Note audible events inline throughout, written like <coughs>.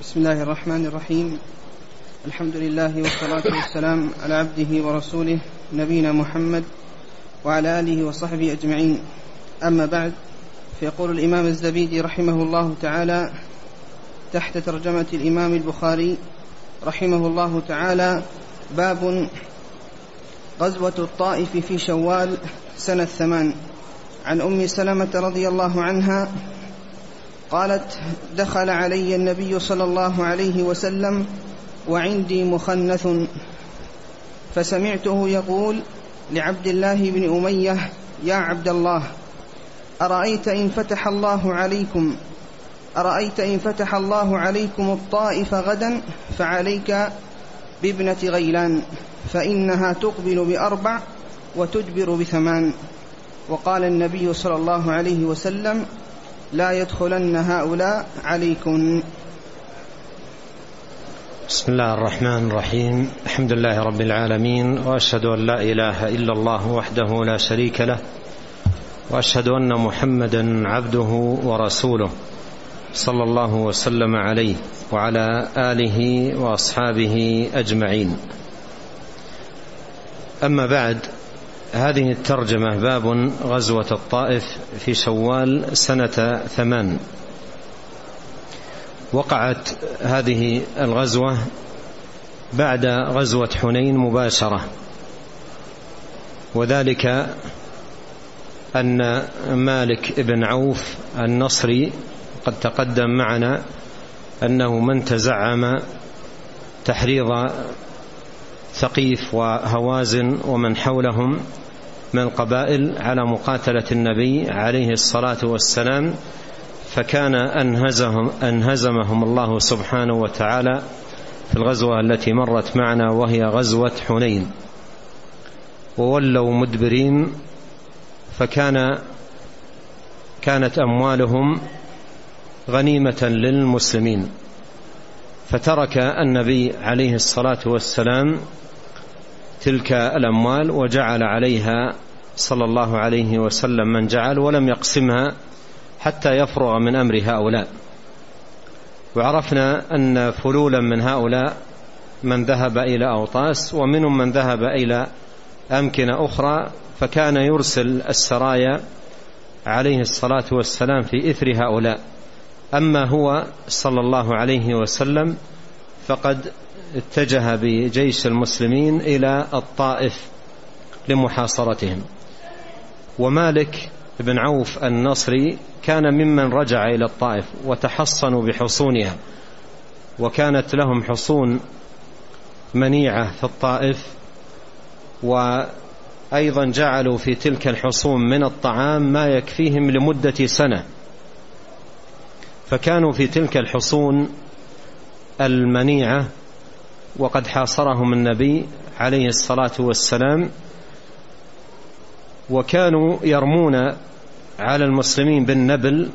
بسم الله الرحمن الرحيم. الحمد لله والصلاة والسلام على عبده ورسوله نبينا محمد وعلى آله وصحبه أجمعين. أما بعد فيقول الإمام الزبيدي رحمه الله تعالى تحت ترجمة الإمام البخاري رحمه الله تعالى باب غزوة الطائف في شوال سنة ثمان عن أم سلمة رضي الله عنها قالت دخل علي النبي صلى الله عليه وسلم وعندي مخنث. فسمعته يقول لعبد الله بن أمية يا عبد الله أرأيت إن فتح الله عليكم؟ أرأيت إن فتح الله عليكم الطائف غدا فعليك بابنة غيلان فإنها تقبل بأربع وتدبر بثمان. وقال النبي صلى الله عليه وسلم لا يدخلن هؤلاء عليكم. بسم الله الرحمن الرحيم. الحمد لله رب العالمين وأشهد أن لا إله إلا الله وحده لا شريك له وأشهد أن محمدا عبده ورسوله صلى الله وسلم عليه وعلى آله وأصحابه أجمعين. أما بعد هذه الترجمة باب غزوة الطائف في شوال سنة ثمان. وقعت هذه الغزوة بعد غزوة حنين مباشرة. وذلك أن مالك بن عوف النصري قد تقدم معنا أنه من تزعم تحريض ثقيف وهوازن ومن حولهم من القبائل على مقاتلة النبي عليه الصلاة والسلام فكان أنهزهم, أنهزمهم الله سبحانه وتعالى في الغزوة التي مرت معنا وهي غزوة حنين. وولوا مدبرين فكان كانت أموالهم غنيمة للمسلمين. فترك النبي عليه الصلاة والسلام تلك الأموال وجعل عليها صلى الله عليه وسلم من جعل ولم يقسمها حتى يفرغ من أمر هؤلاء. وعرفنا أن فلولا من هؤلاء من ذهب إلى أوطاس ومنهم من ذهب إلى أمكنة أخرى فكان يرسل السرايا عليه الصلاة والسلام في إثر هؤلاء. أما هو صلى الله عليه وسلم فقد اتجه بجيش المسلمين إلى الطائف لمحاصرتهم. ومالك بن عوف النصري كان ممن رجع إلى الطائف وتحصنوا بحصونها وكانت لهم حصون منيعة في الطائف وأيضا جعلوا في تلك الحصون من الطعام ما يكفيهم لمدة سنة. فكانوا في تلك الحصون المنيعة وقد حاصرهم النبي عليه الصلاة والسلام وكانوا يرمون على المسلمين بالنبل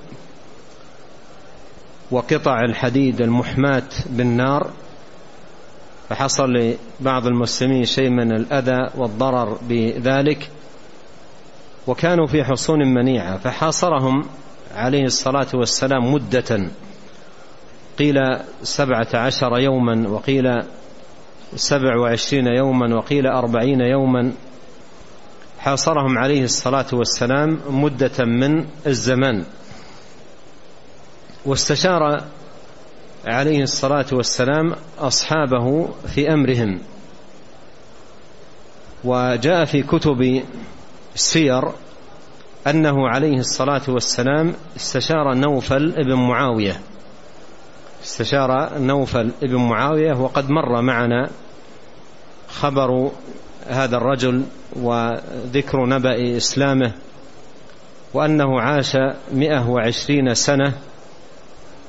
وقطع الحديد المحماة بالنار فحصل لبعض المسلمين شيء من الأذى والضرر بذلك وكانوا في حصون منيعة فحاصرهم عليه الصلاة والسلام مدة قيل سبعة عشر يوما وقيل سبع وعشرين يوما وقيل أربعين يوما حاصرهم عليه الصلاة والسلام مدة من الزمان واستشار عليه الصلاة والسلام أصحابه في أمرهم. وجاء في كتب السير أنه عليه الصلاة والسلام استشار نوفل ابن معاوية. استشار نوفل ابن معاوية وقد مر معنا خبر هذا الرجل وذكر نبأ إسلامه وأنه عاش مئة وعشرين سنة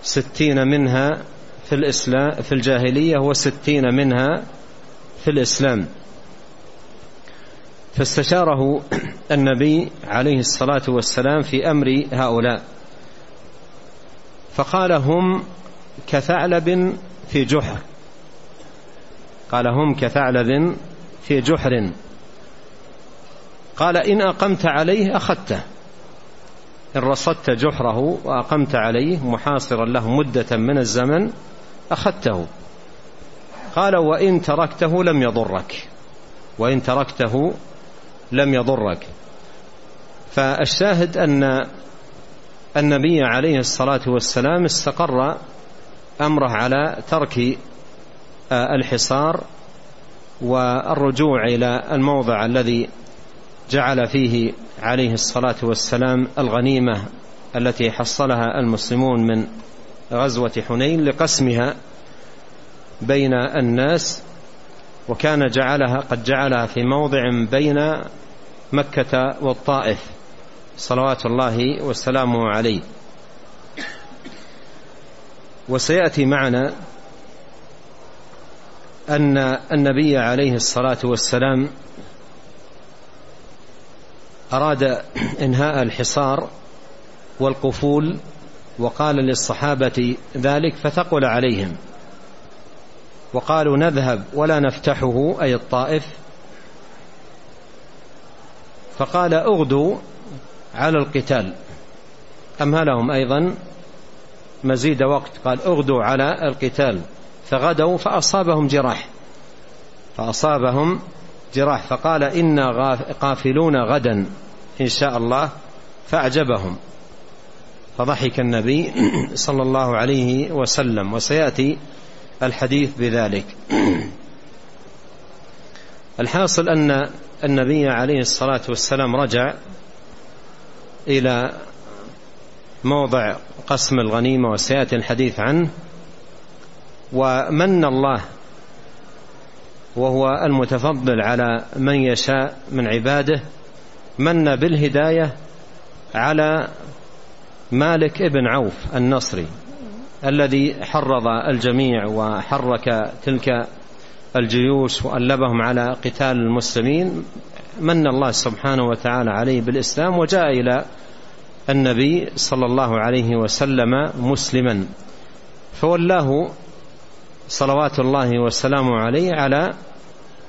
ستين منها في, الإسلام في الجاهلية وستين منها في الإسلام. فاستشاره النبي عليه الصلاة والسلام في أمر هؤلاء. فقال هم كثعلب في جحر. قال هم كثعلب في جحر. قال إن أقمت عليه أخذته. إن رصدت جحره وأقمت عليه محاصرا له مدة من الزمن أخذته. قال وإن تركته لم يضرك. وإن تركته لم يضرك. فالشاهد أن النبي عليه الصلاة والسلام استقر أمره على ترك الحصار والرجوع إلى الموضع الذي جعل فيه عليه الصلاة والسلام الغنيمة التي حصلها المسلمون من غزوة حنين لقسمها بين الناس وكان جعلها قد جعلها في موضع بين مكة والطائف. صلوات الله وسلامه عليه. وسيأتي معنا أن النبي عليه الصلاة والسلام أراد إنهاء الحصار والقفول وقال للصحابة ذلك فثقل عليهم وقالوا نذهب ولا نفتحه أي الطائف. فقال أغدوا على القتال. أمهلهم أيضا مزيد وقت قال أغدوا على القتال. فغدوا فأصابهم جراح. فأصابهم جراح. فقال إنا قافلون غدا إن شاء الله. فأعجبهم. فضحك النبي <clears throat> صلى الله عليه وسلم. وسيأتي الحديث بذلك. <clears throat> الحاصل أن النبي عليه الصلاة والسلام رجع إلى موضع قسم الغنيمة. وسيأتي الحديث عنه. ومن الله وهو المتفضل على من يشاء من عباده من بالهداية على مالك ابن عوف النصري الذي حرض الجميع وحرك تلك الجيوش وألبهم على قتال المسلمين. من الله سبحانه وتعالى عليه بالإسلام وجاء إلى النبي صلى الله عليه وسلم مسلما فولاه صلوات الله وسلامه عليه على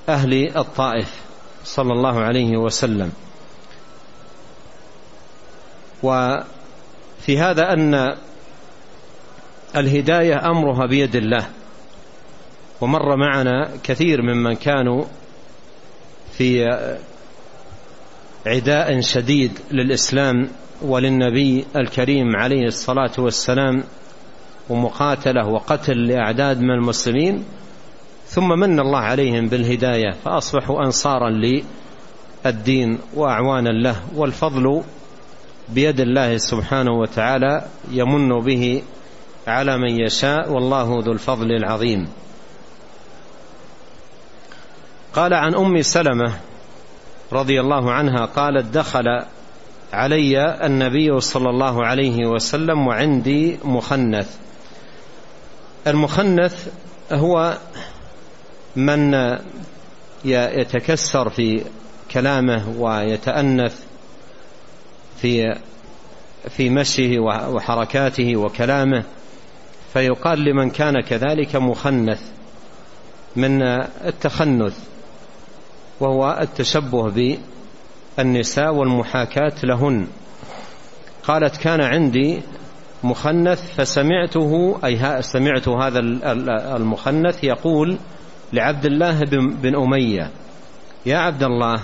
أهل الطائف صلى الله عليه وسلم. وفي هذا أن الهداية أمرها بيد الله ومر معنا كثير ممن كانوا في عداء شديد للإسلام وللنبي الكريم عليه الصلاة والسلام ومقاتلة وقتل لأعداد من المسلمين ثم من الله عليهم بالهداية فأصبحوا أنصارا للدين وأعوانا له والفضل بيد الله سبحانه وتعالى يمن به على من يشاء والله ذو الفضل العظيم. قال عن أم سلمة رضي الله عنها قالت دخل علي النبي صلى الله عليه وسلم وعندي مخنث المخنث هو من يتكسر في كلامه ويتأنث في في مشيه وحركاته وكلامه فيقال لمن كان كذلك مخنث من التخنث وهو التشبه بالنساء والمحاكاة لهن. قالت كان عندي مخنث فسمعته أي سمعت هذا المخنث يقول لعبد الله بن أمية يا عبد الله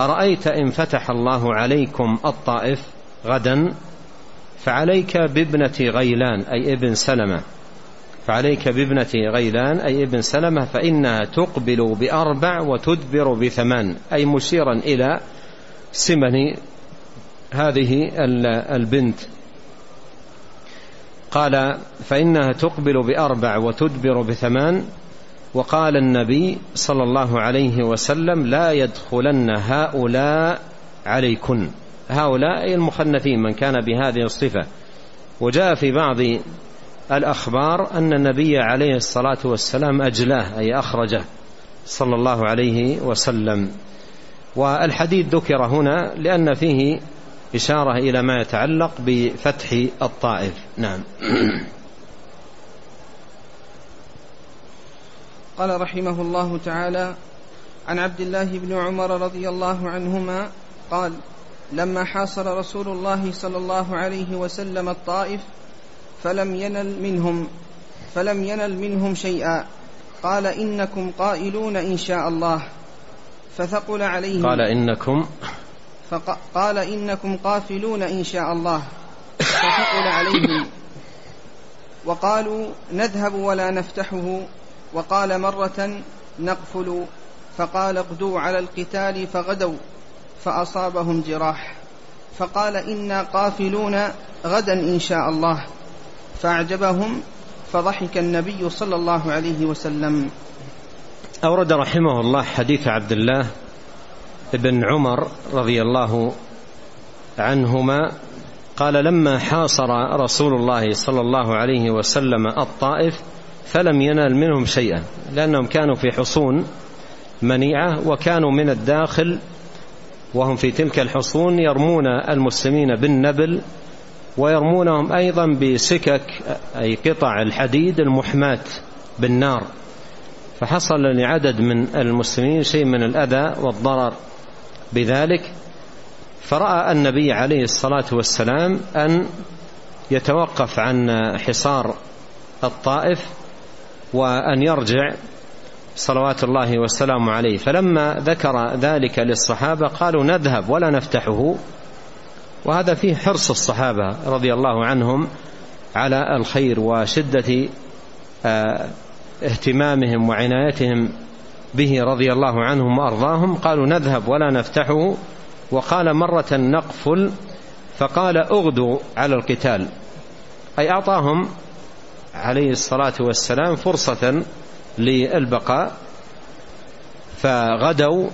أرأيت إن فتح الله عليكم الطائف غدا فعليك بابنة غيلان أي ابن سلمة فعليك بابنة غيلان أي ابن سلمة فإنها تقبل بأربع وتدبر بثمان أي مشيرا إلى سمن هذه البنت. قال فإنها تقبل بأربع وتدبر بثمان. وقال النبي صلى الله عليه وسلم لا يدخلن هؤلاء عليكن. هؤلاء المخنثين من كان بهذه الصفة. وجاء في بعض الأخبار أن النبي عليه الصلاة والسلام أجلاه أي أخرجه صلى الله عليه وسلم. والحديث ذكر هنا لأن فيه إشارة إلى ما يتعلق بفتح الطائف. نعم. <clears throat> قال رحمه الله تعالى عن عبد الله بن عمر رضي الله عنهما قال لما حاصر رسول الله صلى الله عليه وسلم الطائف فلم ينل منهم فلم ينل منهم شيئا. قال إنكم قائلون إن شاء الله. فثقل عليهم. قال إنكم فقال إنكم قافلون إن شاء الله. فثقل عليهم وقالوا نذهب ولا نفتحه. وقال مرة نقفل. فقال اغدوا على القتال فغدوا. فأصابهم جراح. فقال إنا قافلون غدا إن شاء الله. فأعجبهم فضحك النبي صلى الله عليه وسلم. أورد رحمه الله حديث عبد الله بن عمر رضي الله عنهما قال لما حاصر رسول الله صلى الله عليه وسلم الطائف فلم ينال منهم شيئا لأنهم كانوا في حصون منيعة وكانوا من الداخل وهم في تلك الحصون يرمون المسلمين بالنبل ويرمونهم أيضا بسكك أي قطع الحديد المحماة بالنار فحصل لعدد من المسلمين شيء من الأذى والضرر. بذلك فرأى النبي عليه الصلاة والسلام أن يتوقف عن حصار الطائف وأن يرجع صلوات الله والسلام عليه. فلما ذكر ذلك للصحابة قالوا نذهب ولا نفتحه. وهذا فيه حرص الصحابة رضي الله عنهم على الخير وشدة آه، اهتمامهم وعنايتهم به رضي الله عنهم وأرضاهم قالوا نذهب ولا نفتحه وقال مرة نقفل فقال أغدوا على القتال. أي أعطاهم عليه الصلاة والسلام فرصة للبقاء فغدوا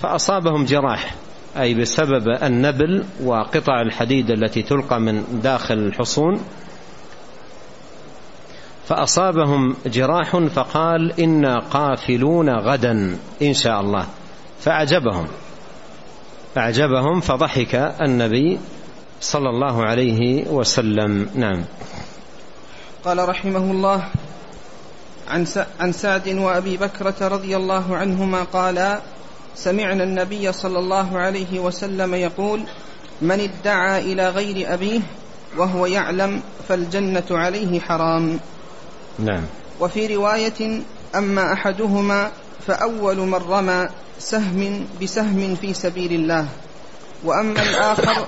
فأصابهم جراح أي بسبب النبل وقطع الحديد التي تلقى من داخل الحصون. فأصابهم جراح فقال إنا قافلون غدا إن شاء الله. فأعجبهم. أعجبهم فضحك النبي صلى الله عليه وسلم. نعم. قال رحمه الله عن عن سعد وأبي بكرة رضي الله عنهما قالا سمعنا النبي صلى الله عليه وسلم يقول من ادعى إلى غير أبيه وهو يعلم فالجنة عليه حرام. نعم. وفي رواية أما أحدهما فأول من رمى سهم بسهم في سبيل الله وأما الآخر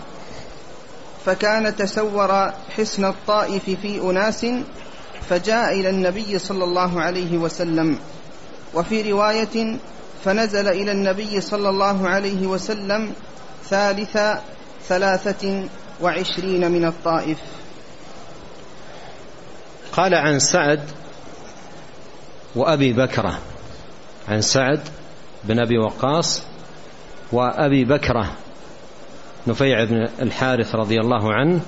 فكان تسور حسن الطائف في أناس فجاء إلى النبي صلى الله عليه وسلم. وفي رواية فنزل إلى النبي صلى الله عليه وسلم ثالث ثلاثة وعشرين من الطائف. قال عن سعد وأبي بكرة. عن سعد بن أبي وقاص وأبي بكرة. نفيع بن الحارث رضي الله عنه.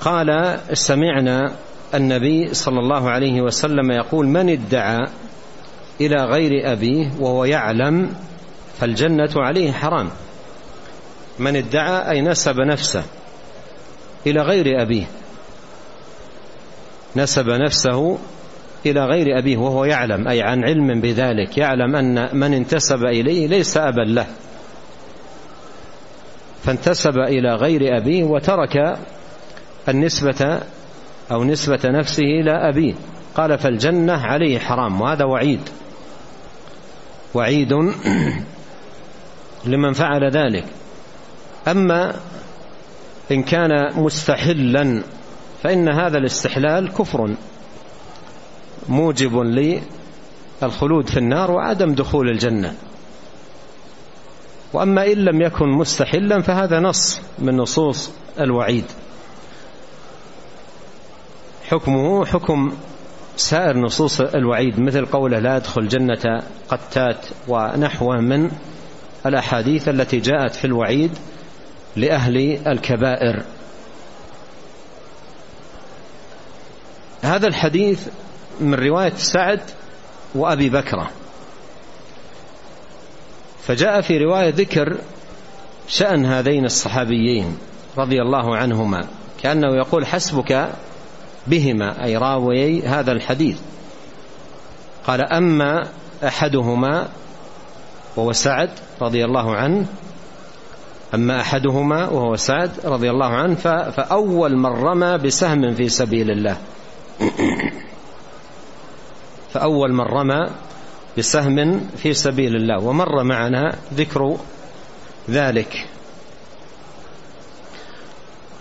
قال سمعنا النبي صلى الله عليه وسلم يقول من ادعى إلى غير أبيه وهو يعلم فالجنة عليه حرام. من ادعى أي نسب نفسه إلى غير أبيه نسب نفسه إلى غير أبيه وهو يعلم أي عن علم بذلك يعلم أن من انتسب إليه ليس أبا له. فانتسب إلى غير أبيه وترك النسبة أو نسبة نفسه إلى أبيه. قال فالجنة عليه حرام وهذا وعيد. وعيد <clears throat> لمن فعل ذلك. أما إن كان مستحلا فإن هذا الاستحلال كفر موجب للخلود في النار وعدم دخول الجنة. وأما إن لم يكن مستحلا فهذا نص من نصوص الوعيد. حكمه حكم سائر نصوص الوعيد مثل قوله لا يدخل جنة قتات ونحوه من الأحاديث التي جاءت في الوعيد لأهل الكبائر. هذا الحديث من رواية سعد وأبي بكرة. فجاء في رواية ذكر شأن هذين الصحابيين رضي الله عنهما كأنه يقول حسبك بهما أي راويي هذا الحديث. قال أما أحدهما وهو سعد رضي الله عنه أما أحدهما وهو سعد رضي الله عنه فأول من رمى بسهم في سبيل الله. <coughs> فأول من رمى بسهم في سبيل الله ومر معنا ذكر ذلك.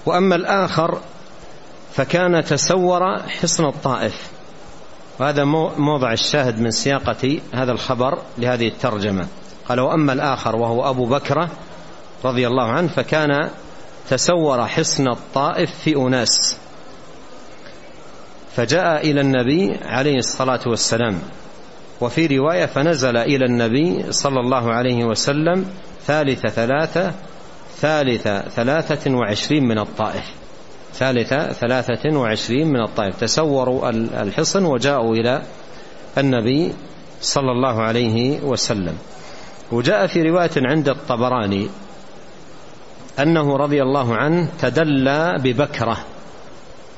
وأما الآخر فكان تسور حصن الطائف. وهذا موضع الشاهد من سياقة هذا الخبر لهذه الترجمة. قال وأما الآخر وهو أبو بكرة رضي الله عنه فكان تسور حصن الطائف في أناس. فجاء إلى النبي عليه الصلاة والسلام. وفي رواية فنزل إلى النبي صلى الله عليه وسلم ثالث ثلاثة ثالث ثلاثة وعشرين من الطائف. ثالث ثلاثة وعشرين من الطائف. تسوروا الحصن وجاءوا إلى النبي صلى الله عليه وسلم. وجاء في رواية عند الطبراني أنه رضي الله عنه تدلى ببكرة.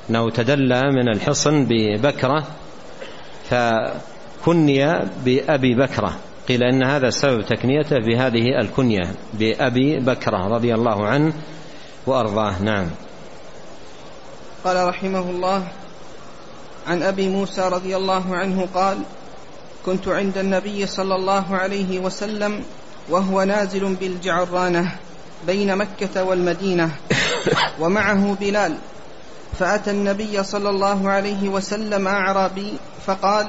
أنه تدلى من الحصن ببكرة فكني بأبي بكرة. قيل إن هذا سبب تكنيته بهذه الكنية بأبي بكرة رضي الله عنه وأرضاه. نعم. قال رحمه الله عن أبي موسى رضي الله عنه قال كنت عند النبي صلى الله عليه وسلم وهو نازل بالجعرانة بين مكة والمدينة ومعه بلال فأتى النبي صلى الله عليه وسلم أعرابي فقال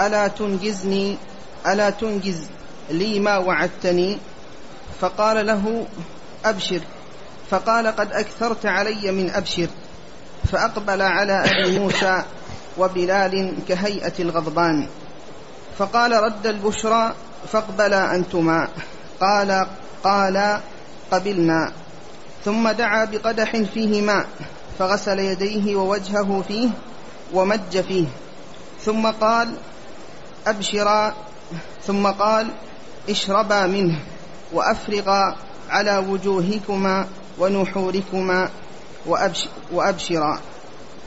ألا تنجزني؟ ألا تنجز لي ما وعدتني؟ فقال له أبشر. فقال قد أكثرت علي من أبشر. فأقبل على أبي موسى وبلال كهيئة الغضبان. فقال رد البشرى فاقبلا أنتما. قال قال قبلنا. ثم دعا بقدح فيه ماء فغسل يديه ووجهه فيه ومج فيه. ثم قال أبشرا ثم قال اشربا منه وأفرغا على وجوهكما ونحوركما وأبشرا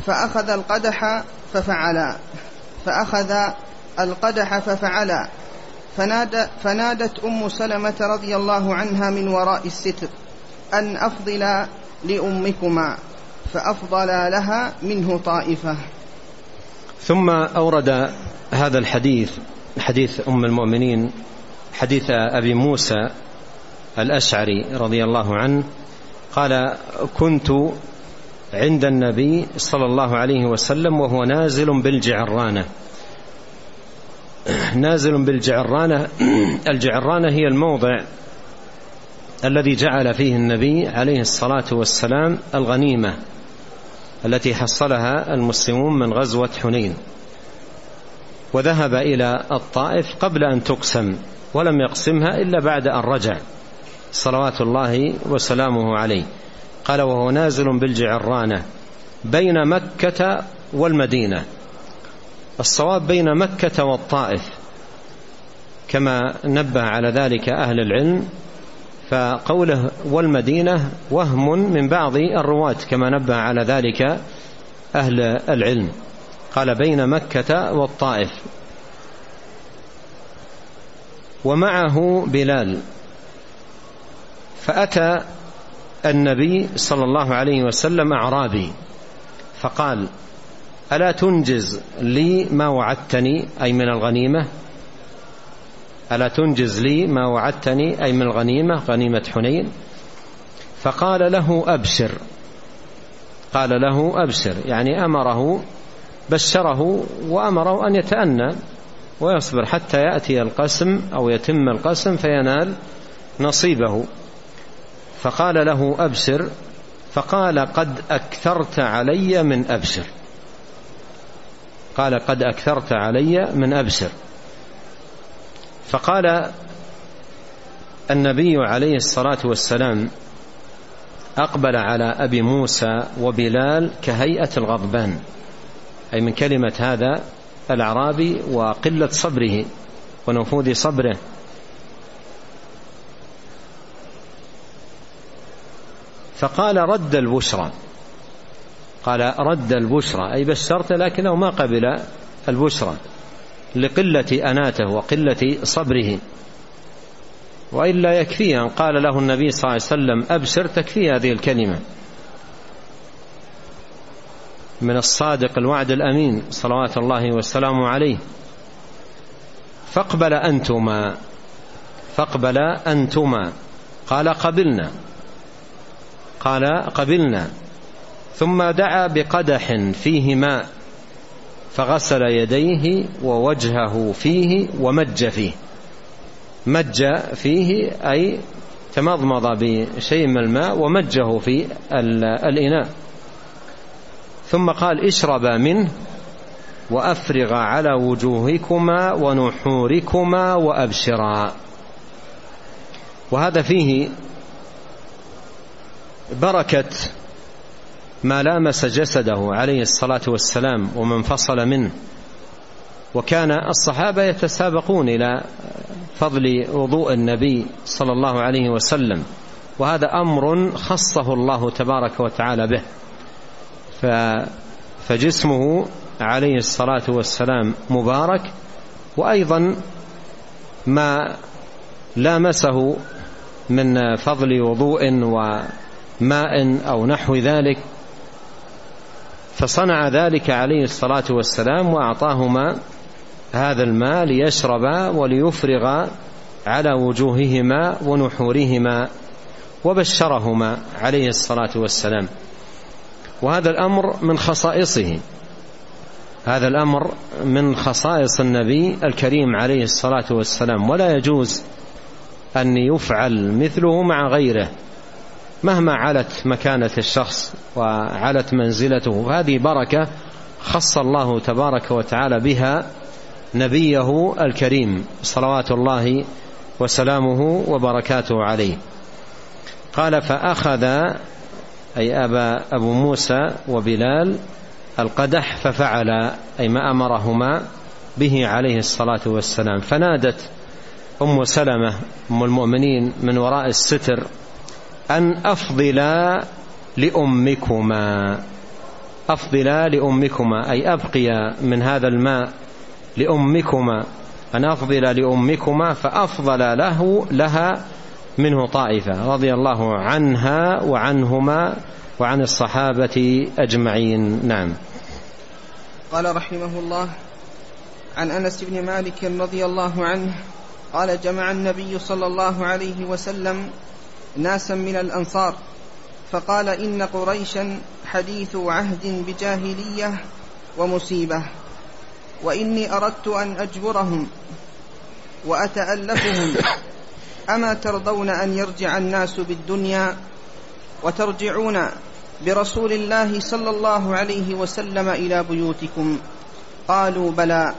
فأخذ القدح ففعلا فأخذ القدح ففعلا فنادى فنادت أم سلمة رضي الله عنها من وراء الستر أن أفضل لأمكما. فأفضل لها منه طائفة. ثم أورد هذا الحديث حديث أم المؤمنين حديث أبي موسى الأشعري رضي الله عنه قال كنت عند النبي صلى الله عليه وسلم وهو نازل بالجعرانة. <clears throat> نازل بالجعرانة <clears throat> الجعرانة هي الموضع الذي جعل فيه النبي عليه الصلاة والسلام الغنيمة. التي حصلها المسلمون من غزوة حنين. وذهب إلى الطائف قبل أن تقسم ولم يقسمها إلا بعد أن رجع. صلوات الله وسلامه عليه. قال وهو نازل بالجعرانة بين مكة والمدينة. الصواب بين مكة والطائف. كما نبه على ذلك أهل العلم فقوله والمدينة وهم من بعض الرواة كما نبه على ذلك أهل العلم. قال بين مكة والطائف. ومعه بلال. فأتى النبي صلى الله عليه وسلم أعرابي فقال ألا تنجز لي ما وعدتني أي من الغنيمة؟ ألا تنجز لي ما وعدتني؟ أي من الغنيمة غنيمة حنين. فقال له أبشر. قال له أبشر يعني أمره بشره وأمره أن يتأنى ويصبر حتى يأتي القسم أو يتم القسم فينال نصيبه. فقال له أبشر فقال قد أكثرت علي من أبشر. قال قد أكثرت علي من أبشر. فقال النبي عليه الصلاة والسلام أقبل على أبي موسى وبلال كهيئة الغضبان أي من كلمة هذا الأعرابي وقلة صبره ونفوذ صبره. فقال رد البشرى قال رد البشرى أي بشرت لكنه ما قبل البشرى. لقلة أناته وقلة صبره. وإلا يكفي أن قال له النبي صلى الله عليه وسلم أبشر تكفي هذه الكلمة. من الصادق الوعد الأمين صلوات الله والسلام عليه. فاقبل أنتما فاقبل أنتما. قال قبلنا. قال قبلنا. ثم دعا بقدح فيه ماء فغسل يديه ووجهه فيه ومج فيه. مج فيه أي تمضمض بشيء من الماء ومجه في الإناء. ثم قال اشربا منه وأفرغ على وجوهكما ونحوركما وأبشرا. وهذا فيه بركة ما لامس جسده عليه الصلاة والسلام وما انفصل منه. وكان الصحابة يتسابقون إلى فضل وضوء النبي صلى الله عليه وسلم وهذا أمر خصه الله تبارك وتعالى به. فجسمه عليه الصلاة والسلام مبارك وأيضا ما لامسه من فضل وضوء وماء أو نحو ذلك فصنع ذلك عليه الصلاة والسلام وأعطاهما هذا الماء ليشربا وليفرغ على وجوههما ونحورهما وبشرهما عليه الصلاة والسلام. وهذا الأمر من خصائصه. هذا الأمر من خصائص النبي الكريم عليه الصلاة والسلام. ولا يجوز أن يفعل مثله مع غيره. مهما علت مكانة الشخص وعلت منزلته هذه بركة خص الله تبارك وتعالى بها نبيه الكريم صلوات الله وسلامه وبركاته عليه. قال فأخذ أي أبا أبو موسى وبلال القدح ففعل أي ما أمرهما به عليه الصلاة والسلام. فنادت أم سلمة أم المؤمنين من وراء الستر أن أفضلا لأمكما. أفضلا لأمكما أي أبقيا من هذا الماء لأمكما. أن أفضل لأمكما فأفضل له لها منه طائفة رضي الله عنها وعنهما وعن الصحابة أجمعين. نعم. قال رحمه الله عن أنس بن مالك رضي الله عنه قال جمع النبي صلى الله عليه وسلم ناسا من الأنصار فقال إن قريشا حديث عهد بجاهلية ومصيبة وإني أردت أن أجبرهم وأتألفهم أما ترضون أن يرجع الناس بالدنيا وترجعون برسول الله صلى الله عليه وسلم إلى بيوتكم؟ قالوا بلى.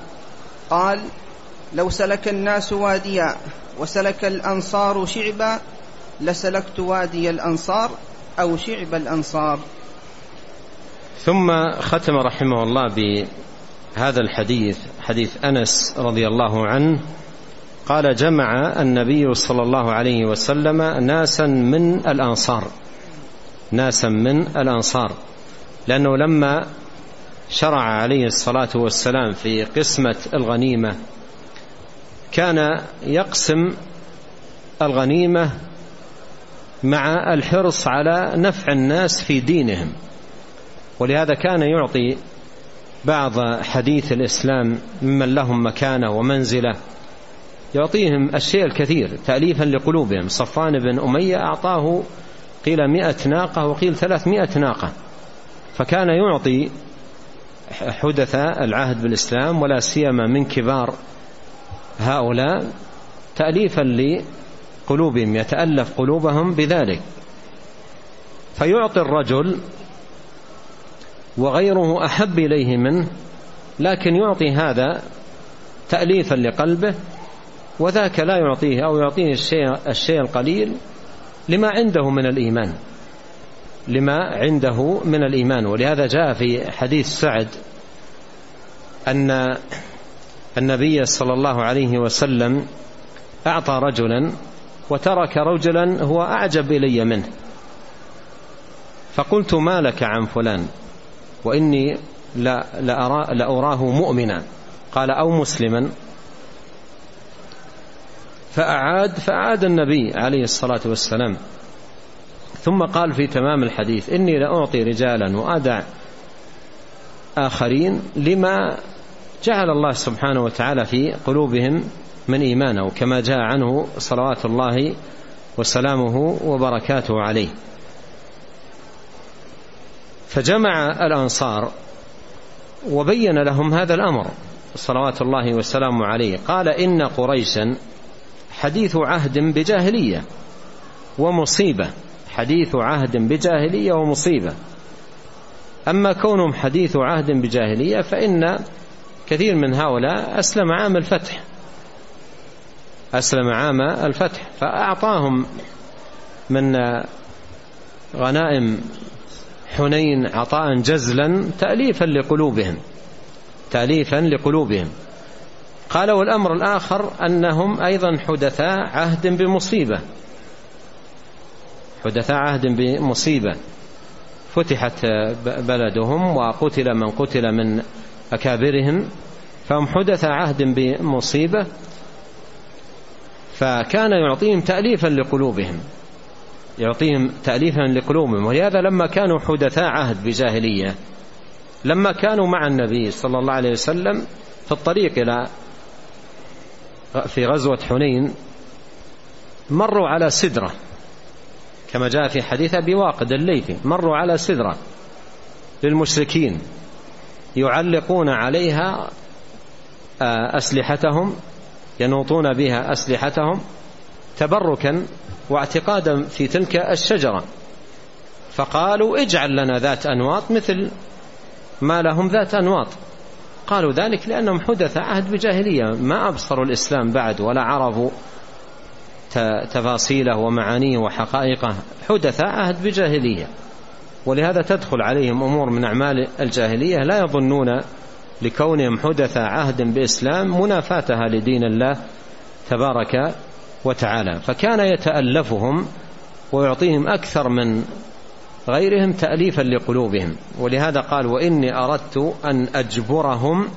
قال لو سلك الناس واديا وسلك الأنصار شعبا لسلكت وادي الأنصار أو شعب الأنصار. ثم ختم رحمه الله بهذا الحديث حديث أنس رضي الله عنه قال جمع النبي صلى الله عليه وسلم ناسا من الأنصار ناسا من الأنصار لأنه لما شرع عليه الصلاة والسلام في قسمة الغنيمة كان يقسم الغنيمة مع الحرص على نفع الناس في دينهم. ولهذا كان يعطي بعض حديث الإسلام ممن لهم مكانة ومنزلة يعطيهم الشيء الكثير تأليفا لقلوبهم. صفان بن أمية أعطاه قيل مئة ناقة وقيل ثلاثمائة ناقة. فكان يعطي حدثاء العهد بالإسلام ولا سيما من كبار هؤلاء تأليفا لقلوبهم يتألف قلوبهم بذلك. فيعطي الرجل وغيره أحب إليه منه لكن يعطي هذا تأليفا لقلبه وذاك لا يعطيه أو يعطيه الشيء, الشيء القليل لما عنده من الإيمان. لما عنده من الإيمان. ولهذا جاء في حديث سعد أن النبي صلى الله عليه وسلم أعطى رجلا وترك رجلا هو أعجب إلي منه. فقلت ما لك عن فلان؟ وإني لأراه مؤمنا. قال أو مسلما. فأعاد فأعاد النبي عليه الصلاة والسلام. ثم قال في تمام الحديث إني لأعطي رجالا وأدع آخرين لما جعل الله سبحانه وتعالى في قلوبهم من إيمانه كما جاء عنه صلوات الله وسلامه وبركاته عليه. فجمع الأنصار وبين لهم هذا الأمر صلوات الله وسلامه عليه. قال إن قريشا حديث عهد بجاهلية ومصيبة حديث عهد بجاهلية ومصيبة. أما كونهم حديث عهد بجاهلية فإن كثير من هؤلاء أسلم عام الفتح. أسلم عام الفتح. فأعطاهم من غنائم حنين عطاء جزلا تأليفا لقلوبهم. تأليفا لقلوبهم. قال والأمر الآخر أنهم أيضا حدثاء عهد بمصيبة. حدثاء عهد بمصيبة. فتحت بلدهم وقتل من قتل من أكابرهم. فهم حدث عهد بمصيبة. فكان يعطيهم تأليفا لقلوبهم يعطيهم تأليفا لقلوبهم. ولهذا لما كانوا حدثاء عهد بجاهلية لما كانوا مع النبي صلى الله عليه وسلم في الطريق إلى في غزوة حنين مروا على سدرة كما جاء في حديث أبي واقد الليثي مروا على سدرة للمشركين يعلقون عليها آه، أسلحتهم ينوطون بها أسلحتهم تبركا واعتقادا في تلك الشجرة. فقالوا اجعل لنا ذات أنواط مثل ما لهم ذات أنواط. قالوا ذلك لأنهم حدث عهد بجاهلية. ما أبصروا الإسلام بعد ولا عرفوا تفاصيله ومعانيه وحقائقه. حدث عهد بجاهلية. ولهذا تدخل عليهم أمور من أعمال الجاهلية لا يظنون لكونهم حدث عهد بإسلام منافاتها لدين الله تبارك وتعالى. فكان يتألفهم ويعطيهم أكثر من غيرهم تأليفا لقلوبهم. ولهذا قال وإني أردت أن أجبرهم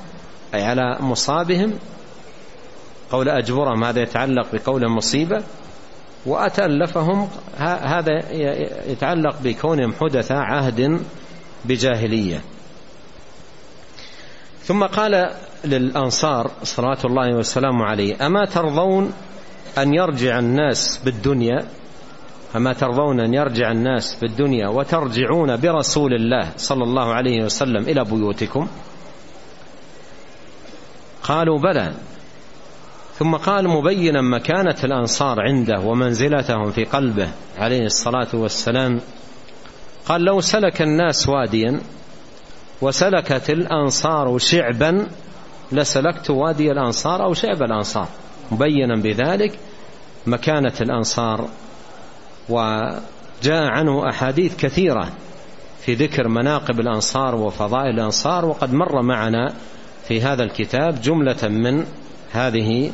أي على مصابهم. قول أجبرهم هذا يتعلق بقول مصيبة. وأتألفهم هذا يتعلق بكونهم حدث عهد بجاهلية. ثم قال للأنصار صلوات الله والسلام عليه أما ترضون أن يرجع الناس بالدنيا؟ أما ترضون أن يرجع الناس بالدنيا وترجعون برسول الله صلى الله عليه وسلم إلى بيوتكم؟ قالوا بلى. ثم قال مبينا مكانة الأنصار عنده ومنزلتهم في قلبه عليه الصلاة والسلام قال لو سلك الناس واديا وسلكت الأنصار شعبا لسلكت وادي الأنصار أو شعب الأنصار. مبينا بذلك مكانة الأنصار وجاء عنه أحاديث كثيرة في ذكر مناقب الأنصار وفضائل الأنصار وقد مر معنا في هذا الكتاب جملة من هذه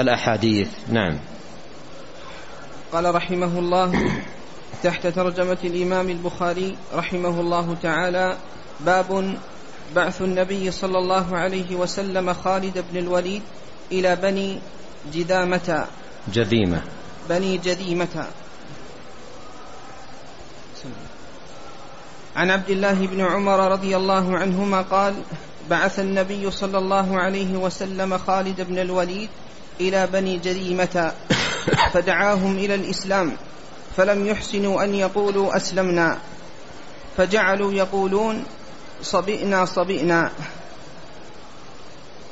الأحاديث. نعم. قال رحمه الله تحت ترجمة الإمام البخاري رحمه الله تعالى باب بعث النبي صلى الله عليه وسلم خالد بن الوليد إلى بني جذامة جذيمة بني جذيمة عن عبد الله بن عمر رضي الله عنهما قال بعث النبي صلى الله عليه وسلم خالد بن الوليد إلى بني جريمة فدعاهم إلى الإسلام فلم يحسنوا أن يقولوا أسلمنا. فجعلوا يقولون صبئنا صبئنا.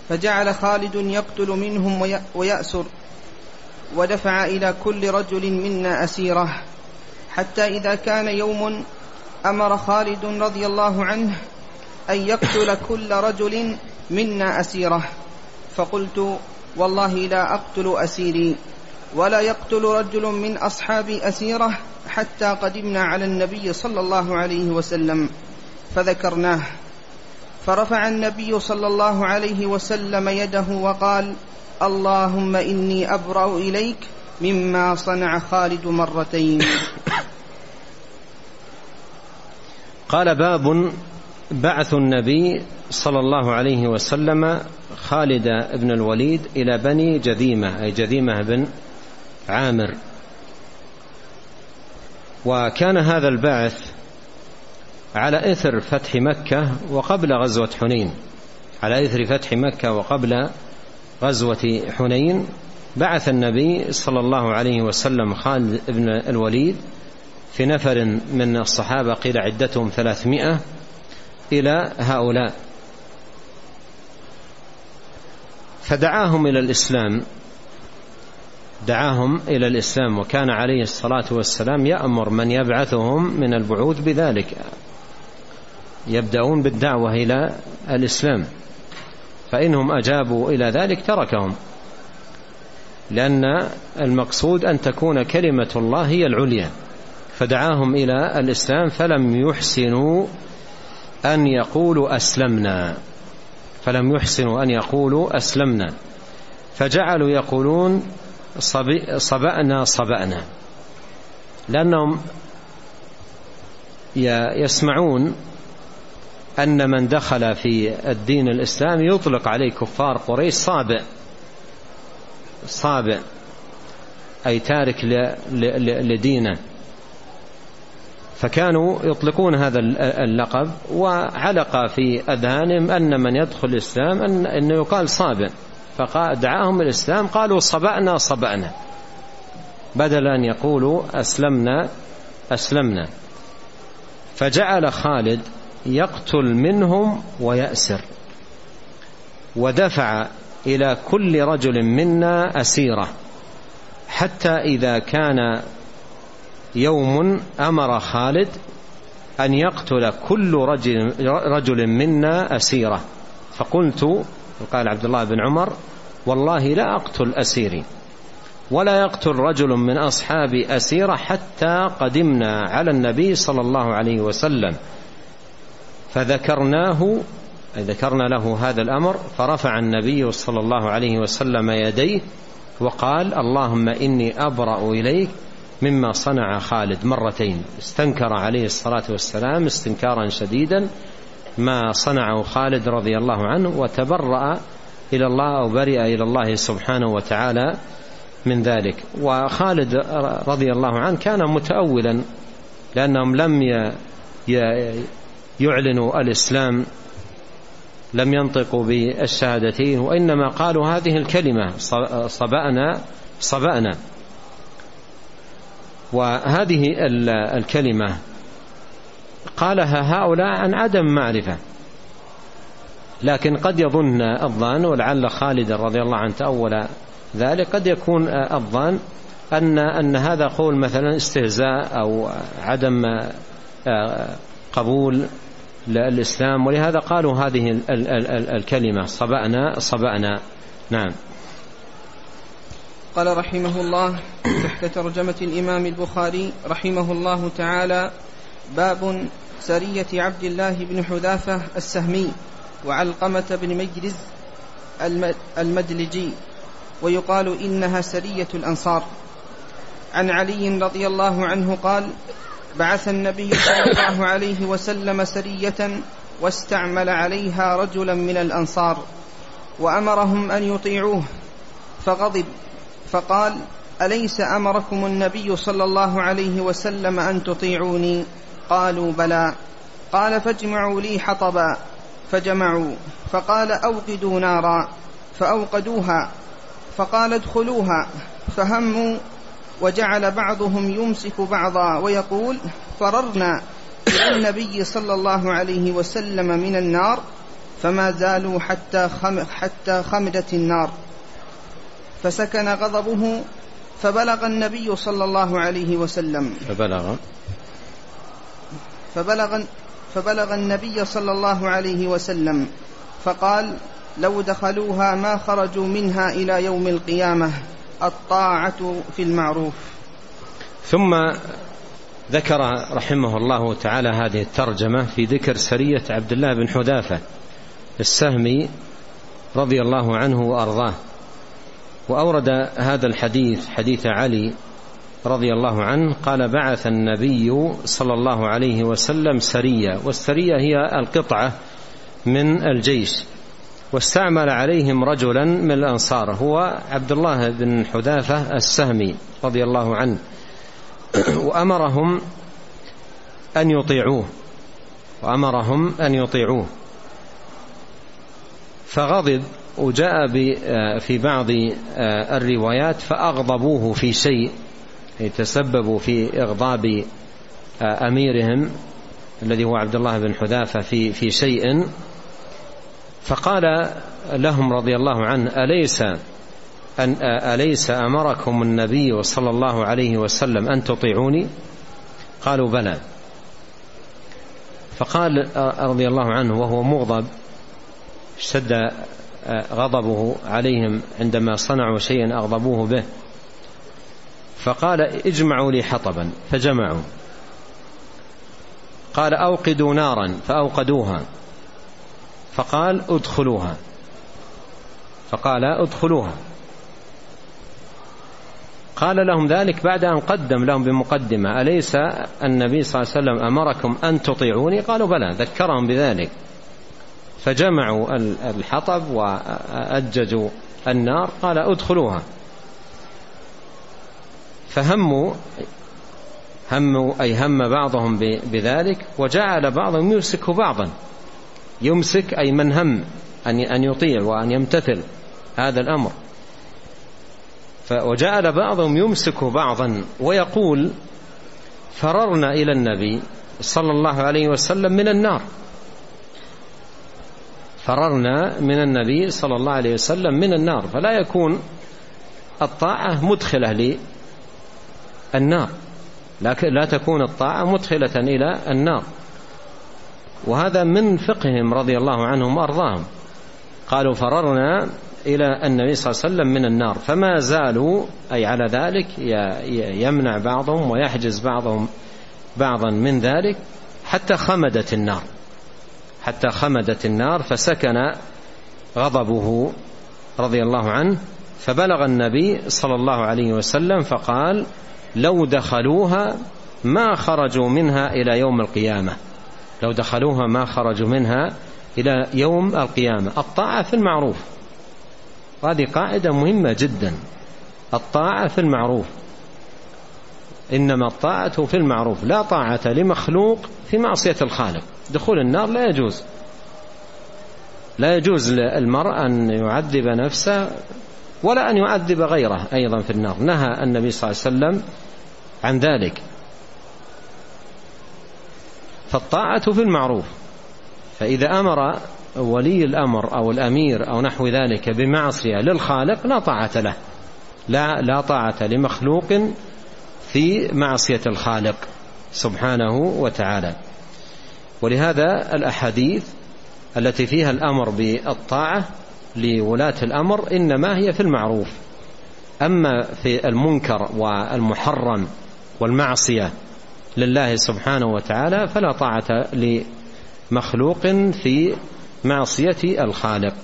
فجعل خالد يقتل منهم ويأسر ودفع إلى كل رجل منا أسيرة. حتى إذا كان يوم أمر خالد رضي الله عنه أن يقتل كل رجل منا أسيرة. فقلت والله لا أقتل أسيري ولا يقتل رجل من أصحابي أسيرة حتى قدمنا على النبي صلى الله عليه وسلم. فذكرناه. فرفع النبي صلى الله عليه وسلم يده وقال اللهم إني أبرأ إليك مما صنع خالد مرتين. قال باب بعث النبي صلى الله عليه وسلم خالد بن الوليد إلى بني جذيمة أي جذيمة بن عامر. وكان هذا البعث على إثر فتح مكة وقبل غزوة حنين. على إثر فتح مكة وقبل غزوة حنين بعث النبي صلى الله عليه وسلم خالد بن الوليد في نفر من الصحابة قيل عدتهم ثلاثمائة إلى هؤلاء. فدعاهم إلى الإسلام دعاهم إلى الإسلام وكان عليه الصلاة والسلام يأمر من يبعثهم من البعوث بذلك. يبدأون بالدعوة إلى الإسلام فإنهم أجابوا إلى ذلك تركهم لأن المقصود أن تكون كلمة الله هي العليا فدعاهم إلى الإسلام فلم يحسنوا أن يقولوا أسلمنا فلم يحسنوا أن يقولوا أسلمنا فجعلوا يقولون صبأنا صبأنا لأنهم يسمعون أن من دخل في الدين الإسلامي يطلق عليه كفار قريش صابئ. صابئ. أي تارك لدينه. فكانوا يطلقون هذا اللقب وعلق في أذهانهم أن من يدخل الإسلام أن أنه يقال صابئ. فدعاهم الإسلام قالوا صبأنا صبأنا. بدل أن يقولوا أسلمنا أسلمنا. فجعل خالد يقتل منهم ويأسر. ودفع إلى كل رجل منا أسيرة. حتى إذا كان يوم أمر خالد أن يقتل كل رجل, رجل منا أسيرة. فقلت قال عبد الله بن عمر والله لا أقتل أسيري ولا يقتل رجل من أصحاب أسيرة حتى قدمنا على النبي صلى الله عليه وسلم. فذكرناه ذكرنا له هذا الأمر فرفع النبي صلى الله عليه وسلم يديه وقال اللهم إني أبرأ إليك مما صنع خالد. مرتين استنكر عليه الصلاة والسلام استنكارا شديدا ما صنعه خالد رضي الله عنه وتبرأ إلى الله أو برئ إلى الله سبحانه وتعالى من ذلك. وخالد رضي الله عنه كان متأولا لأنهم لم يعلنوا الإسلام لم ينطقوا بالشهادتين وإنما قالوا هذه الكلمة صبأنا صبأنا. وهذه الكلمة قالها هؤلاء عن عدم معرفة. لكن قد يظن الظان ولعل خالد رضي الله عنه تأول ذلك قد يكون الظان أن أن هذا قول مثلا استهزاء أو عدم قبول للإسلام ولهذا قالوا هذه الكلمة صبأنا صبأنا. نعم. قال رحمه الله تحت ترجمة الإمام البخاري رحمه الله تعالى باب سرية عبد الله بن حذافة السهمي وعلقمة بن مجرز المدلجي ويقال إنها سرية الأنصار. عن علي رضي الله عنه قال بعث النبي صلى الله عليه وسلم سرية واستعمل عليها رجلا من الأنصار وأمرهم أن يطيعوه فغضب فقال أليس أمركم النبي صلى الله عليه وسلم أن تطيعوني؟ قالوا بلى. قال فاجمعوا لي حطبا. فجمعوا. فقال أوقدوا نارا. فأوقدوها. فقال ادخلوها. فهموا وجعل بعضهم يمسك بعضا ويقول فررنا إلى النبي صلى الله عليه وسلم من النار فما زالوا حتى خم حتى خمدت النار. فسكن غضبه فبلغ النبي صلى الله عليه وسلم. فبلغ. فبلغ فبلغ النبي صلى الله عليه وسلم. فقال لو دخلوها ما خرجوا منها إلى يوم القيامة. الطاعة في المعروف. ثم ذكر رحمه الله تعالى هذه الترجمة في ذكر سرية عبد الله بن حذافة السهمي رضي الله عنه وأرضاه. وأورد هذا الحديث حديث علي رضي الله عنه قال بعث النبي صلى الله عليه وسلم سرية والسرية هي القطعة من الجيش. واستعمل عليهم رجلا من الأنصار هو عبد الله بن حذافة السهمي رضي الله عنه. وأمرهم أن يطيعوه وأمرهم أن يطيعوه. فغضب وجاء في بعض الروايات فأغضبوه في شيء تسببوا في إغضاب أميرهم الذي هو عبد الله بن حذافة في في شيء. فقال لهم رضي الله عنه أليس أن أليس أمركم النبي صلى الله عليه وسلم أن تطيعوني؟ قالوا بلى. فقال رضي الله عنه وهو مغضب اشتد غضبه عليهم عندما صنعوا شيئا أغضبوه به. فقال اجمعوا لي حطبا. فجمعوا. قال أوقدوا نارا فأوقدوها. فقال ادخلوها. فقال ادخلوها. قال لهم ذلك بعد أن قدم لهم بمقدمة. أليس النبي صلى الله عليه وسلم أمركم أن تطيعوني؟ قالوا بلى ذكرهم بذلك. فجمعوا الحطب وأججوا النار. قال ادخلوها. فهموا هموا أي هم بعضهم بذلك وجعل بعضهم يمسك بعضا. يمسك أي من هم أن يطيع وأن يمتثل هذا الأمر. وجعل بعضهم يمسك بعضا ويقول فررنا إلى النبي صلى الله عليه وسلم من النار. فررنا من النبي صلى الله عليه وسلم من النار. فلا يكون الطاعة مدخلة للنار. لكن لا تكون الطاعة مدخلة إلى النار. وهذا من فقههم رضي الله عنهم وأرضاهم. قالوا فررنا إلى النبي صلى الله عليه وسلم من النار فما زالوا أي على ذلك يمنع بعضهم ويحجز بعضهم بعضا من ذلك حتى خمدت النار. حتى خمدت النار فسكن غضبه رضي الله عنه فبلغ النبي صلى الله عليه وسلم فقال لو دخلوها ما خرجوا منها إلى يوم القيامة. لو دخلوها ما خرجوا منها إلى يوم القيامة. الطاعة في المعروف. وهذه قاعدة مهمة جدا. الطاعة في المعروف. إنما الطاعة في المعروف. لا طاعة لمخلوق في معصية الخالق. دخول النار لا يجوز. لا يجوز للمرء أن يعذب نفسه ولا أن يعذب غيره أيضا في النار. نهى النبي صلى الله عليه وسلم عن ذلك. فالطاعة في المعروف. فإذا أمر ولي الأمر أو الأمير أو نحو ذلك بمعصية للخالق لا طاعة له. لا لا طاعة لمخلوق في معصية الخالق سبحانه وتعالى. ولهذا الأحاديث التي فيها الأمر بالطاعة لولاة الأمر إنما هي في المعروف. أما في المنكر والمحرم والمعصية لله سبحانه وتعالى فلا طاعة لمخلوق في معصية الخالق.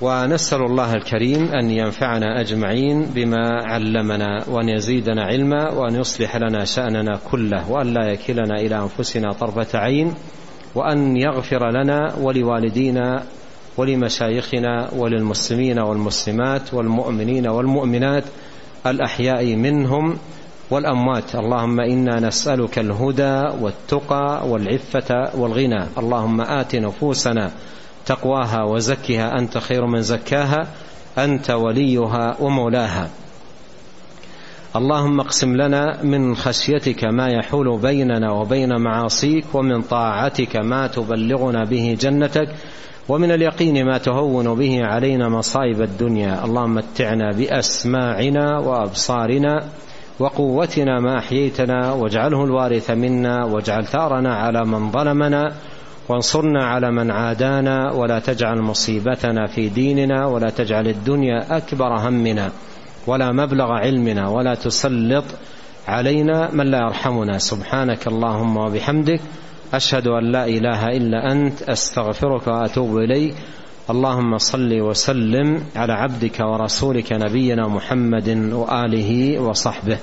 ونسأل الله الكريم أن ينفعنا أجمعين بما علمنا وأن يزيدنا علما وأن يصلح لنا شأننا كله وأن لا يكلنا إلى أنفسنا طرفة عين وأن يغفر لنا ولوالدينا ولمشايخنا وللمسلمين والمسلمات والمؤمنين والمؤمنات الأحياء منهم والأموات. اللهم إنا نسألك الهدى والتقى والعفة والغنى. اللهم آت نفوسنا تقواها وزكها. أنت خير من زكاها. أنت وليها ومولاها. اللهم اقسم لنا من خشيتك ما يحول بيننا وبين معاصيك ومن طاعتك ما تبلغنا به جنتك ومن اليقين ما تهون به علينا مصائب الدنيا. اللهم متعنا بأسماعنا وأبصارنا وقوتنا ما أحييتنا واجعله الوارث منا واجعل ثارنا على من ظلمنا وانصرنا على من عادانا ولا تجعل مصيبتنا في ديننا ولا تجعل الدنيا أكبر همنا ولا مبلغ علمنا ولا تسلط علينا من لا يرحمنا. سبحانك اللهم وبحمدك أشهد أن لا إله إلا أنت أستغفرك وأتوب إليك. اللهم صل وسلم على عبدك ورسولك نبينا محمد وآله وصحبه.